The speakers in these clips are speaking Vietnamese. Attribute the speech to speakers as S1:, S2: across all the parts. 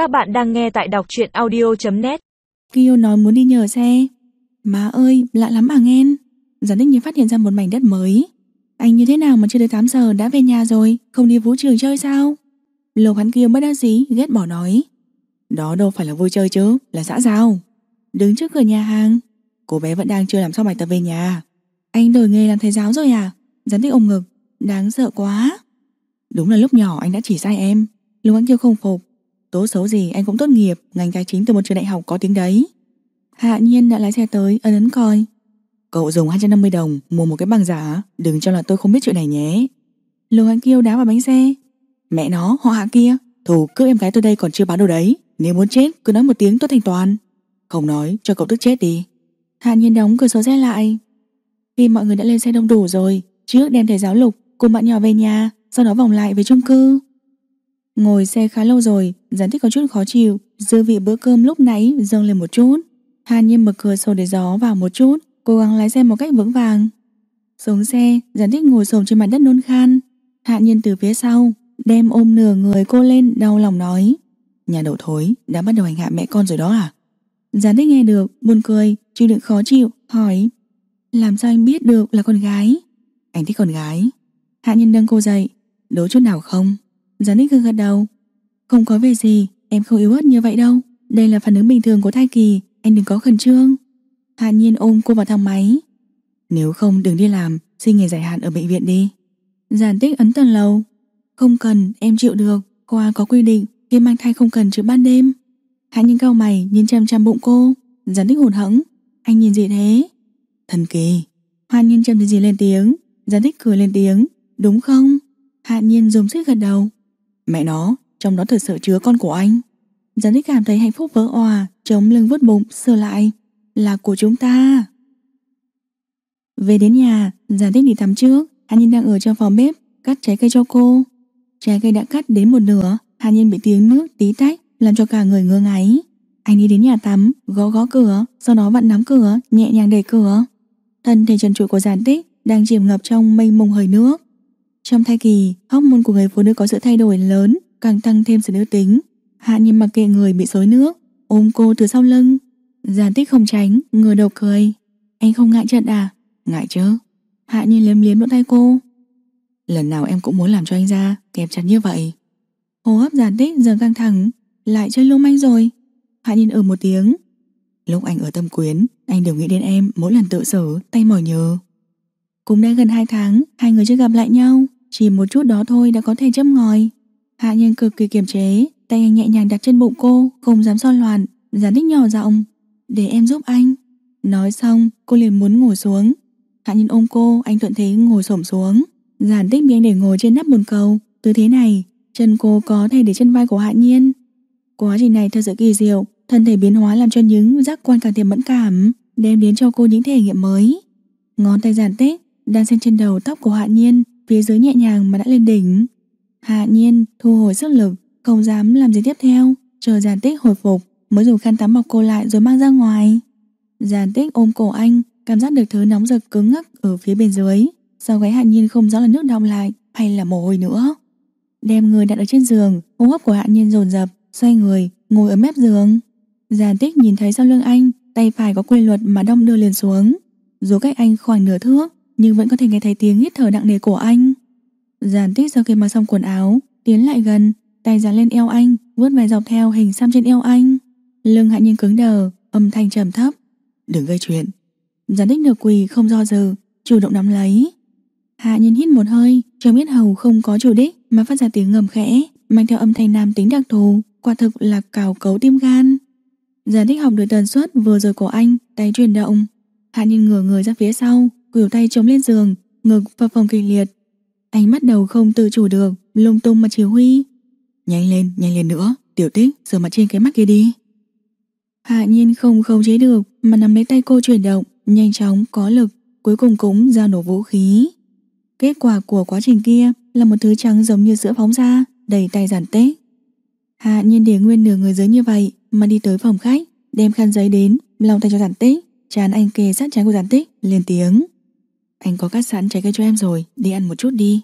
S1: Các bạn đang nghe tại đọc truyện audio.net
S2: Kiêu nói muốn đi nhờ xe. Má ơi, lạ lắm à nghen Giản đích như phát hiện ra một mảnh đất mới. Anh như thế nào mà chưa tới 8 giờ đã về nhà rồi? Không đi vũ trường chơi sao? Lục hắn kia bất đắc dĩ ghét bỏ nói. Đó đâu phải là vui chơi chứ Là xã giao. Đứng trước cửa nhà hàng. Cô bé vẫn đang chưa làm xong bài tập về nhà. Anh đổi nghề làm thầy giáo rồi à? Giản đích ôm ngực. Đáng sợ quá. Đúng là lúc nhỏ anh đã chỉ sai em. Lục hắn kia không phục. Tốt xấu gì, anh cũng tốt nghiệp, Ngành tài chính từ một trường đại học có tiếng đấy. Hạ nhiên đã lái xe tới ấn ấn coi. Cậu dùng 250 đồng Mua một cái bằng giả, Đừng cho là tôi không biết chuyện này nhé. Lục Hạnh Kiêu đá vào bánh xe. Mẹ nó, họ hạ kia, Thù cướp em gái tôi đây còn chưa bán đâu đấy, Nếu muốn chết, cứ nói một tiếng tôi thành toàn. Không nói, cho cậu tức chết đi. Hạ nhiên đóng cửa sổ xe lại. Khi mọi người đã lên xe đông đủ rồi, Trước đem thầy giáo lục cùng bạn nhỏ về nhà, Sau đó vòng lại về chung cư. Ngồi xe khá lâu rồi Gián thích có chút khó chịu. Dư vị bữa cơm lúc nãy dâng lên một chút. Hàn nhiên mở cửa sổ để gió vào một chút, Cố gắng lái xe một cách vững vàng. Xuống xe Gián thích ngồi xổm trên mặt đất nôn khan. Hạ nhiên từ phía sau, Đem ôm nửa người cô lên, đau lòng nói. Nhà đầu thối, đã bắt đầu hành hạ mẹ con rồi đó à? Gián thích nghe được, Buồn cười, chịu đựng khó chịu, Hỏi. Làm sao anh biết được là con gái? Anh thích con gái. Hạ nhiên nâng cô dậy. Đố chút nào không? Giản thích gật gật đầu. Không có về gì, Em không yếu ớt như vậy đâu. Đây là phản ứng bình thường của thai kỳ Anh đừng có khẩn trương. Hạ nhiên ôm cô vào thang máy. Nếu không, đừng đi làm, Xin nghỉ giải hạn ở bệnh viện đi. Giản tích ấn tầng lầu. Không cần, em chịu được. Khoa có quy định khi mang thai không cần chữa ban đêm. Hạ nhiên cao mày, nhìn chăm chăm bụng cô. Giản tích hụt hẫng. Anh nhìn gì thế? Thần kỳ. Hạ nhiên chăm gì lên tiếng. Giản tích cười lên tiếng. Đúng không? Hạ nhiên dùng sức gật đầu. Mẹ nó, trong đó thật sự chứa con của anh. Giản tích cảm thấy hạnh phúc vỡ òa, Chống lưng vứt bụng sờ lại. Là của chúng ta. Về đến nhà Giản tích đi tắm trước. Hà Nhiên đang ở trong phòng bếp, Cắt trái cây cho cô. Trái cây đã cắt đến một nửa. Hà Nhiên bị tiếng nước tí tách, Làm cho cả người ngơ ngáy. Anh đi đến nhà tắm, Gõ gõ cửa, Sau đó vặn nắm cửa, Nhẹ nhàng đẩy cửa. Thân thể trần trụi của giản tích Đang chìm ngập trong mênh mông hơi nước. Trong thai kỳ Hormone của người phụ nữ có sự thay đổi lớn càng tăng thêm sự nữ tính. Hạ nhiên mặc kệ người bị rối nước, ôm cô từ sau lưng. Giàn tích không tránh, ngửa đầu cười. Anh không ngại trận à? Ngại chứ. Hạ nhiên liếm liếm lỗ tay cô. Lần nào em cũng muốn làm cho anh ra, kẹp chặt như vậy. Hô hấp giàn tích giờ căng thẳng, lại chơi lung manh rồi. Hạ nhiên ở ừ một tiếng. Lúc anh ở tâm quyến, anh đều nghĩ đến em mỗi lần tự xử, tay mỏi nhớ. Cũng đã gần 2 tháng, hai người chưa gặp lại nhau. Chỉ một chút đó thôi đã có thể châm ngòi. Hạ nhân cực kỳ kiềm chế, Tay anh nhẹ nhàng đặt trên bụng cô, Không dám son loạn Gián đích nhỏ giọng, Để em giúp anh. Nói xong, cô liền muốn ngồi xuống. Hạ nhân ôm cô, Anh thuận thế ngồi xổm xuống. Giản tích bị anh để ngồi trên nắp bồn cầu. Từ thế này, Chân cô có thể để trên vai của Hạ nhiên. Quá trình này thật sự kỳ diệu, Thân thể biến hóa làm cho những giác quan càng thêm mẫn cảm, Đem đến cho cô những thể nghiệm mới. Ngón tay giản tích Đang xen trên đầu tóc của Hạ nhiên Phía dưới nhẹ nhàng mà đã lên đỉnh. Hạ nhiên, thu hồi sức lực, Không dám làm gì tiếp theo, Chờ giàn tích hồi phục, Mới dùng khăn tắm bọc cô lại rồi mang ra ngoài. Giàn tích ôm cổ anh, Cảm giác được thứ nóng rực cứng ngắc ở phía bên dưới, Sau gáy hạ nhiên không rõ là nước đọng lại Hay là mồ hôi nữa. Đem người đặt ở trên giường, Hô hấp của hạ nhiên dồn dập, Xoay người, ngồi ở mép giường. Giàn tích nhìn thấy sau lưng anh, Tay phải có quy luật mà đong đưa liền xuống. Dù cách anh khoảng nửa thước nhưng vẫn có thể nghe thấy tiếng hít thở nặng nề của anh. Giản tích sau khi mặc xong quần áo Tiến lại gần Tay dán lên eo anh vuốt vài dọc theo hình xăm trên eo anh. Lưng hạ nhiên cứng đờ Âm thanh trầm thấp. Đừng gây chuyện. Giản tích nửa quỳ không do dự Chủ động nắm lấy. Hạ nhiên hít một hơi Trong biết hầu không có chủ đích Mà phát ra tiếng ngầm khẽ Mang theo âm thanh nam tính đặc thù Quả thực là cào cấu tim gan. Giản tích học được tần suất vừa rồi của anh Tay chuyển động. Hạ nhiên ngửa người ra phía sau Quỷu tay chống lên giường Ngực và phòng kịch liệt. Anh bắt đầu không tự chủ được Lung tung mà chỉ huy. Nhanh lên, nhanh lên nữa Tiểu tích, rửa mặt trên cái mắt kia đi. Hạ nhiên không khống chế được Mà nắm lấy tay cô chuyển động Nhanh chóng, có lực Cuối cùng cũng ra nổ vũ khí. Kết quả của quá trình kia Là một thứ trắng giống như sữa phóng ra Đầy tay giản tích Hạ nhiên để nguyên nửa người dưới như vậy Mà đi tới phòng khách Đem khăn giấy đến Lòng tay cho giản tích Chán anh kề sát chán của giản tích Lên tiếng anh có cắt sẵn trái cây cho em rồi Đi ăn một chút đi.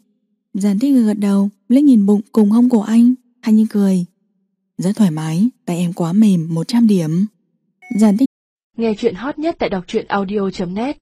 S2: Giản tích gật đầu lấy nhìn bụng cùng hông của anh. Anh như cười. Rất thoải mái, tay em quá mềm 100 điểm. Giản tích
S1: Nghe chuyện hot nhất tại đọc truyện audio.net